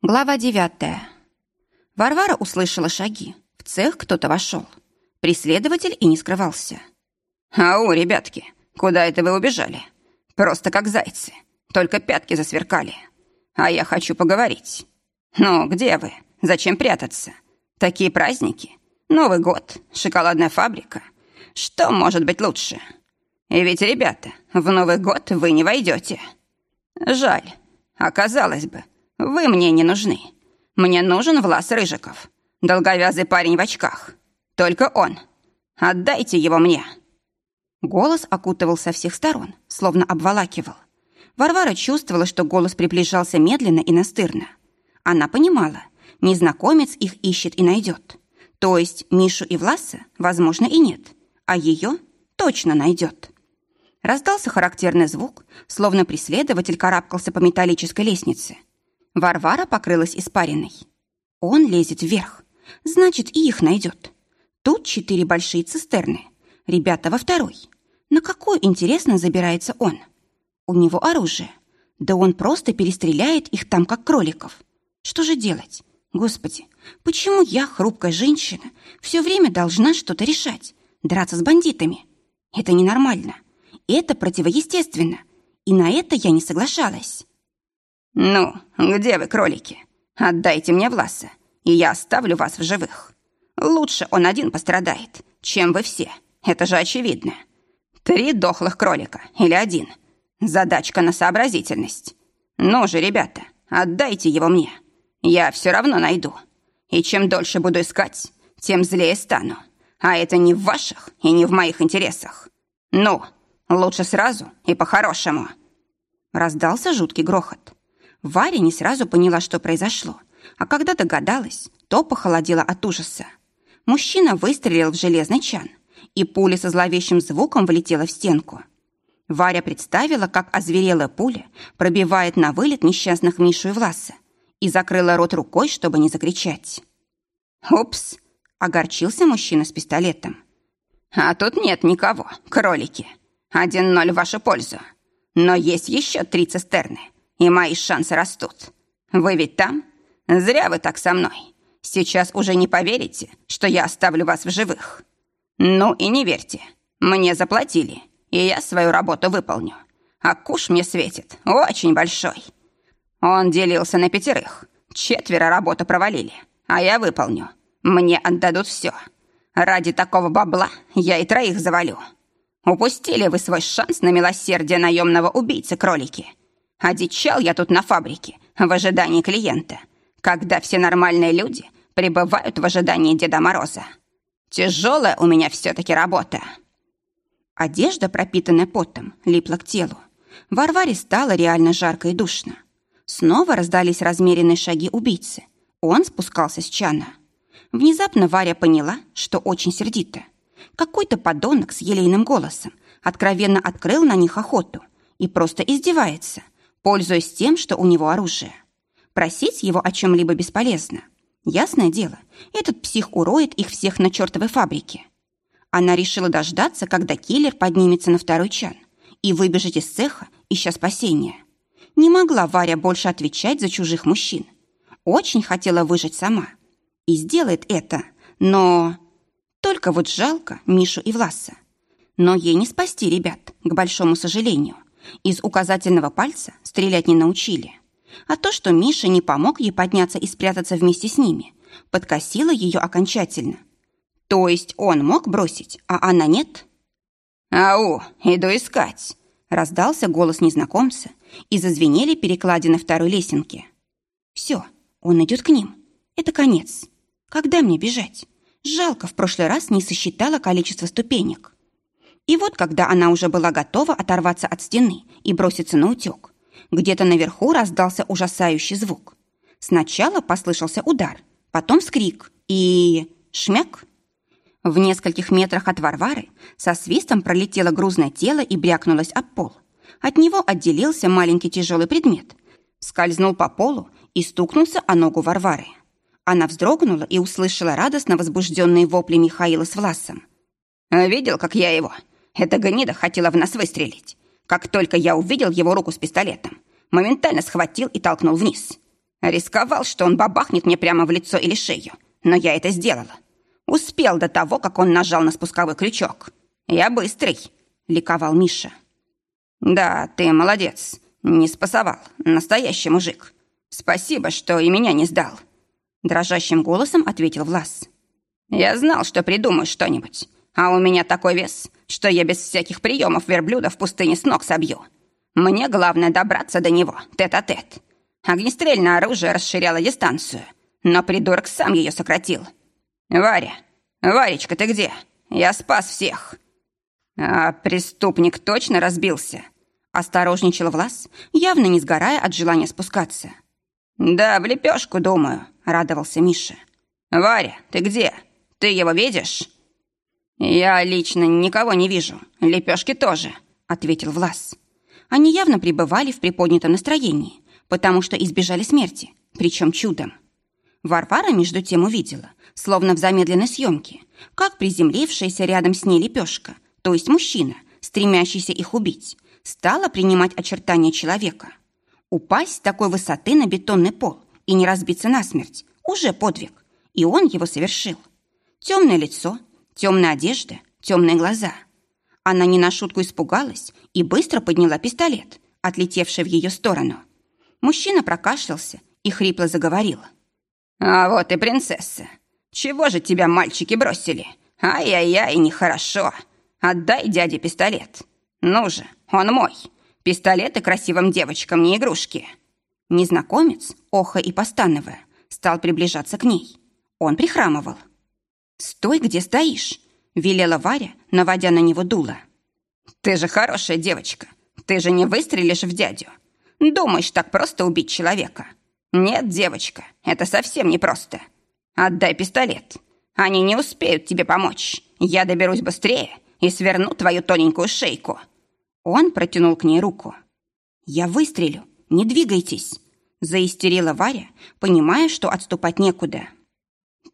Глава девятая. Варвара услышала шаги. В цех кто-то вошел. Преследователь и не скрывался. «Ау, ребятки, куда это вы убежали? Просто как зайцы. Только пятки засверкали. А я хочу поговорить. Ну, где вы? Зачем прятаться? Такие праздники. Новый год, шоколадная фабрика. Что может быть лучше? И ведь, ребята, в Новый год вы не войдете. Жаль. Оказалось бы, вы мне не нужны. Мне нужен Влас Рыжиков. Долговязый парень в очках. Только он. Отдайте его мне. Голос окутывал со всех сторон, словно обволакивал. Варвара чувствовала, что голос приближался медленно и настырно. Она понимала, незнакомец их ищет и найдет. То есть Мишу и Власа, возможно, и нет, а ее точно найдет. Раздался характерный звук, словно преследователь карабкался по металлической лестнице – Варвара покрылась испариной. Он лезет вверх. Значит, и их найдет. Тут четыре большие цистерны. Ребята во второй. На какой, интересно, забирается он? У него оружие. Да он просто перестреляет их там, как кроликов. Что же делать? Господи, почему я, хрупкая женщина, все время должна что-то решать? Драться с бандитами? Это ненормально. Это противоестественно. И на это я не соглашалась. «Ну, где вы, кролики? Отдайте мне Власа, и я оставлю вас в живых. Лучше он один пострадает, чем вы все. Это же очевидно. Три дохлых кролика или один. Задачка на сообразительность. Ну же, ребята, отдайте его мне. Я все равно найду. И чем дольше буду искать, тем злее стану. А это не в ваших и не в моих интересах. Ну, лучше сразу и по-хорошему». Раздался жуткий грохот. Варя не сразу поняла, что произошло, а когда догадалась, то похолодела от ужаса. Мужчина выстрелил в железный чан, и пуля со зловещим звуком влетела в стенку. Варя представила, как озверелая пуля пробивает на вылет несчастных Мишу и Власа, и закрыла рот рукой, чтобы не закричать. «Упс!» — огорчился мужчина с пистолетом. «А тут нет никого, кролики. Один ноль в вашу пользу. Но есть еще три цистерны и мои шансы растут. Вы ведь там? Зря вы так со мной. Сейчас уже не поверите, что я оставлю вас в живых. Ну и не верьте. Мне заплатили, и я свою работу выполню. А куш мне светит очень большой. Он делился на пятерых. Четверо работу провалили, а я выполню. Мне отдадут все. Ради такого бабла я и троих завалю. Упустили вы свой шанс на милосердие наемного убийцы, кролики. Одичал я тут на фабрике в ожидании клиента, когда все нормальные люди пребывают в ожидании Деда Мороза. Тяжелая у меня все-таки работа. Одежда, пропитанная потом, липла к телу. Варваре стало реально жарко и душно. Снова раздались размеренные шаги убийцы. Он спускался с чана. Внезапно Варя поняла, что очень сердито. Какой-то подонок с елейным голосом откровенно открыл на них охоту и просто издевается – пользуясь тем, что у него оружие. Просить его о чем-либо бесполезно. Ясное дело, этот псих уроет их всех на чертовой фабрике. Она решила дождаться, когда киллер поднимется на второй чан и выбежать из цеха, ища спасения. Не могла Варя больше отвечать за чужих мужчин. Очень хотела выжить сама. И сделает это, но... Только вот жалко Мишу и Власа. Но ей не спасти ребят, к большому сожалению. Из указательного пальца стрелять не научили. А то, что Миша не помог ей подняться и спрятаться вместе с ними, подкосило ее окончательно. То есть он мог бросить, а она нет? «Ау, иду искать!» Раздался голос незнакомца, и зазвенели перекладины второй лесенки. «Все, он идет к ним. Это конец. Когда мне бежать? Жалко, в прошлый раз не сосчитала количество ступенек». И вот, когда она уже была готова оторваться от стены и броситься на утек, где-то наверху раздался ужасающий звук. Сначала послышался удар, потом скрик и... шмяк. В нескольких метрах от Варвары со свистом пролетело грузное тело и брякнулось об пол. От него отделился маленький тяжелый предмет, скользнул по полу и стукнулся о ногу Варвары. Она вздрогнула и услышала радостно возбужденные вопли Михаила с Власом. «Видел, как я его? Эта гнида хотела в нас выстрелить. Как только я увидел его руку с пистолетом, моментально схватил и толкнул вниз. Рисковал, что он бабахнет мне прямо в лицо или шею, но я это сделала. Успел до того, как он нажал на спусковой крючок. Я быстрый, ликовал Миша. Да, ты молодец, не спасовал, настоящий мужик. Спасибо, что и меня не сдал. Дрожащим голосом ответил Влас. Я знал, что придумаешь что-нибудь, а у меня такой вес, что я без всяких приемов верблюда в пустыне с ног собью. Мне главное добраться до него, тет-а-тет. -тет. Огнестрельное оружие расширяло дистанцию, но придурок сам ее сократил. «Варя! Варечка, ты где? Я спас всех!» «А преступник точно разбился?» Осторожничал Влас, явно не сгорая от желания спускаться. «Да, в лепешку, думаю», — радовался Миша. «Варя, ты где? Ты его видишь?» «Я лично никого не вижу. Лепешки тоже», — ответил Влас. Они явно пребывали в приподнятом настроении, потому что избежали смерти, причем чудом. Варвара между тем увидела, словно в замедленной съемке, как приземлившаяся рядом с ней лепешка, то есть мужчина, стремящийся их убить, стала принимать очертания человека. Упасть с такой высоты на бетонный пол и не разбиться насмерть – уже подвиг, и он его совершил. Темное лицо, темная одежда, темные глаза. Она не на шутку испугалась и быстро подняла пистолет, отлетевший в ее сторону. Мужчина прокашлялся и хрипло заговорил. «А вот и принцесса. Чего же тебя мальчики бросили? Ай-яй-яй, нехорошо. Отдай дяде пистолет. Ну же, он мой. Пистолеты красивым девочкам не игрушки». Незнакомец, оха и постановая, стал приближаться к ней. Он прихрамывал. «Стой, где стоишь!» — велела Варя, наводя на него дуло. «Ты же хорошая девочка. Ты же не выстрелишь в дядю. Думаешь, так просто убить человека? Нет, девочка, это совсем непросто. Отдай пистолет. Они не успеют тебе помочь. Я доберусь быстрее и сверну твою тоненькую шейку». Он протянул к ней руку. «Я выстрелю. Не двигайтесь!» Заистерила Варя, понимая, что отступать некуда.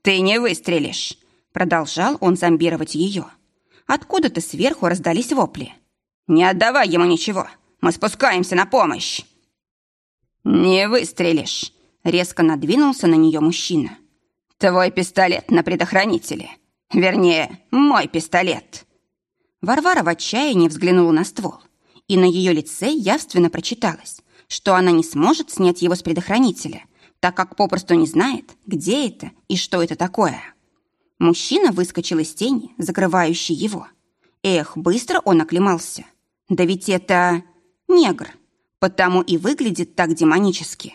«Ты не выстрелишь!» Продолжал он зомбировать ее. Откуда-то сверху раздались вопли. «Не отдавай ему ничего! Мы спускаемся на помощь!» «Не выстрелишь!» Резко надвинулся на нее мужчина. «Твой пистолет на предохранителе. Вернее, мой пистолет!» Варвара в отчаянии взглянула на ствол, и на ее лице явственно прочиталось, что она не сможет снять его с предохранителя, так как попросту не знает, где это и что это такое. Мужчина выскочил из тени, закрывающей его. Эх, быстро он оклемался. Да ведь это негр, потому и выглядит так демонически.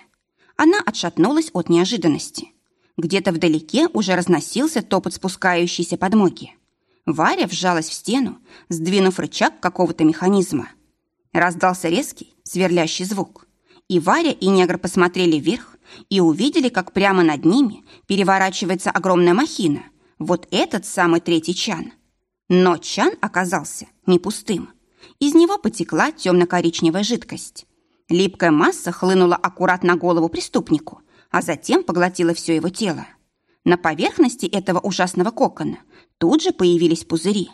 Она отшатнулась от неожиданности. Где-то вдалеке уже разносился топот спускающейся подмоги. Варя вжалась в стену, сдвинув рычаг какого-то механизма. Раздался резкий, сверлящий звук. И Варя, и негр посмотрели вверх и увидели, как прямо над ними переворачивается огромная махина. Вот этот самый третий чан. Но чан оказался не пустым. Из него потекла темно-коричневая жидкость. Липкая масса хлынула аккуратно на голову преступнику, а затем поглотила все его тело. На поверхности этого ужасного кокона тут же появились пузыри.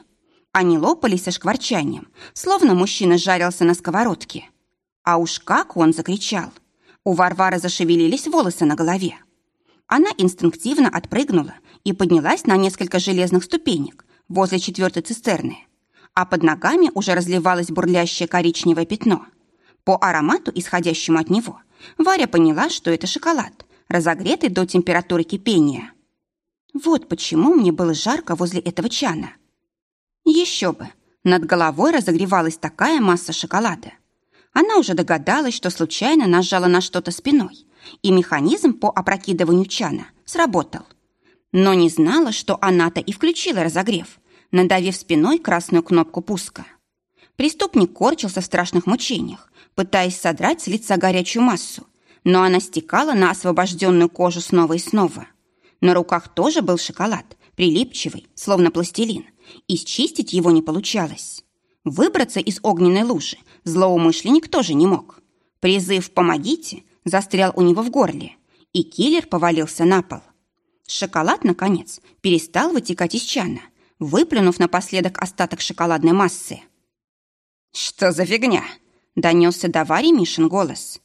Они лопались со шкварчанием, словно мужчина жарился на сковородке. А уж как он закричал! У Варвары зашевелились волосы на голове. Она инстинктивно отпрыгнула и поднялась на несколько железных ступенек возле четвертой цистерны. А под ногами уже разливалось бурлящее коричневое пятно – по аромату, исходящему от него, Варя поняла, что это шоколад, разогретый до температуры кипения. Вот почему мне было жарко возле этого чана. Еще бы, над головой разогревалась такая масса шоколада. Она уже догадалась, что случайно нажала на что-то спиной, и механизм по опрокидыванию чана сработал. Но не знала, что она-то и включила разогрев, надавив спиной красную кнопку пуска. Преступник корчился в страшных мучениях, пытаясь содрать с лица горячую массу, но она стекала на освобожденную кожу снова и снова. На руках тоже был шоколад, прилипчивый, словно пластилин, и счистить его не получалось. Выбраться из огненной лужи злоумышленник тоже не мог. Призыв «помогите» застрял у него в горле, и киллер повалился на пол. Шоколад, наконец, перестал вытекать из чана, выплюнув напоследок остаток шоколадной массы. «Что за фигня?» Донесся до Вари Мишин голос.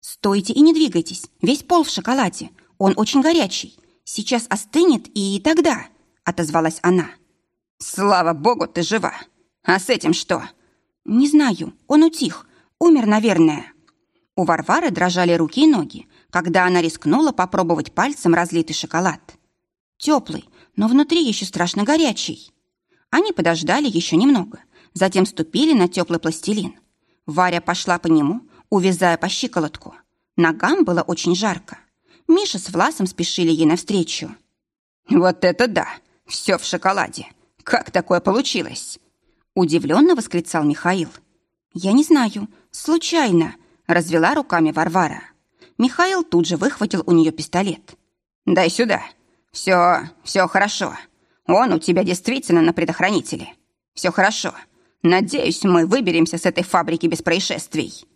Стойте и не двигайтесь, весь пол в шоколаде. Он очень горячий. Сейчас остынет, и тогда...» — отозвалась она. «Слава богу, ты жива! А с этим что?» «Не знаю, он утих. Умер, наверное». У Варвары дрожали руки и ноги, когда она рискнула попробовать пальцем разлитый шоколад. Теплый, но внутри еще страшно горячий. Они подождали еще немного, затем ступили на теплый пластилин. Варя пошла по нему, увязая по щиколотку. Ногам было очень жарко. Миша с Власом спешили ей навстречу. «Вот это да! Все в шоколаде! Как такое получилось?» Удивленно восклицал Михаил. «Я не знаю. Случайно!» Развела руками Варвара. Михаил тут же выхватил у нее пистолет. «Дай сюда. Все, все хорошо. Он у тебя действительно на предохранителе. Все хорошо. Надеюсь, мы выберемся с этой фабрики без происшествий».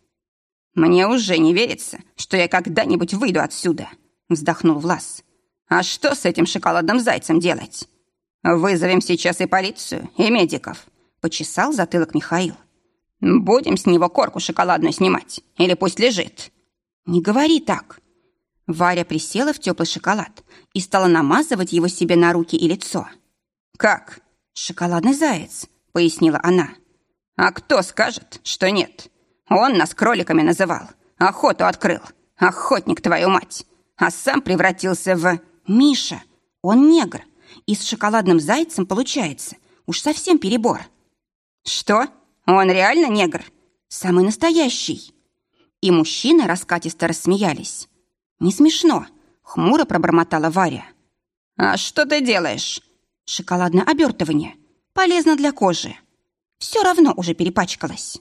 «Мне уже не верится, что я когда-нибудь выйду отсюда», — вздохнул Влас. «А что с этим шоколадным зайцем делать? Вызовем сейчас и полицию, и медиков», — почесал затылок Михаил. «Будем с него корку шоколадную снимать, или пусть лежит». «Не говори так». Варя присела в теплый шоколад и стала намазывать его себе на руки и лицо. «Как?» «Шоколадный заяц», — пояснила она. «А кто скажет, что нет?» Он нас кроликами называл. Охоту открыл. Охотник, твою мать. А сам превратился в... Миша, он негр. И с шоколадным зайцем получается. Уж совсем перебор. Что? Он реально негр? Самый настоящий. И мужчины раскатисто рассмеялись. Не смешно. Хмуро пробормотала Варя. А что ты делаешь? Шоколадное обертывание. Полезно для кожи. Все равно уже перепачкалась.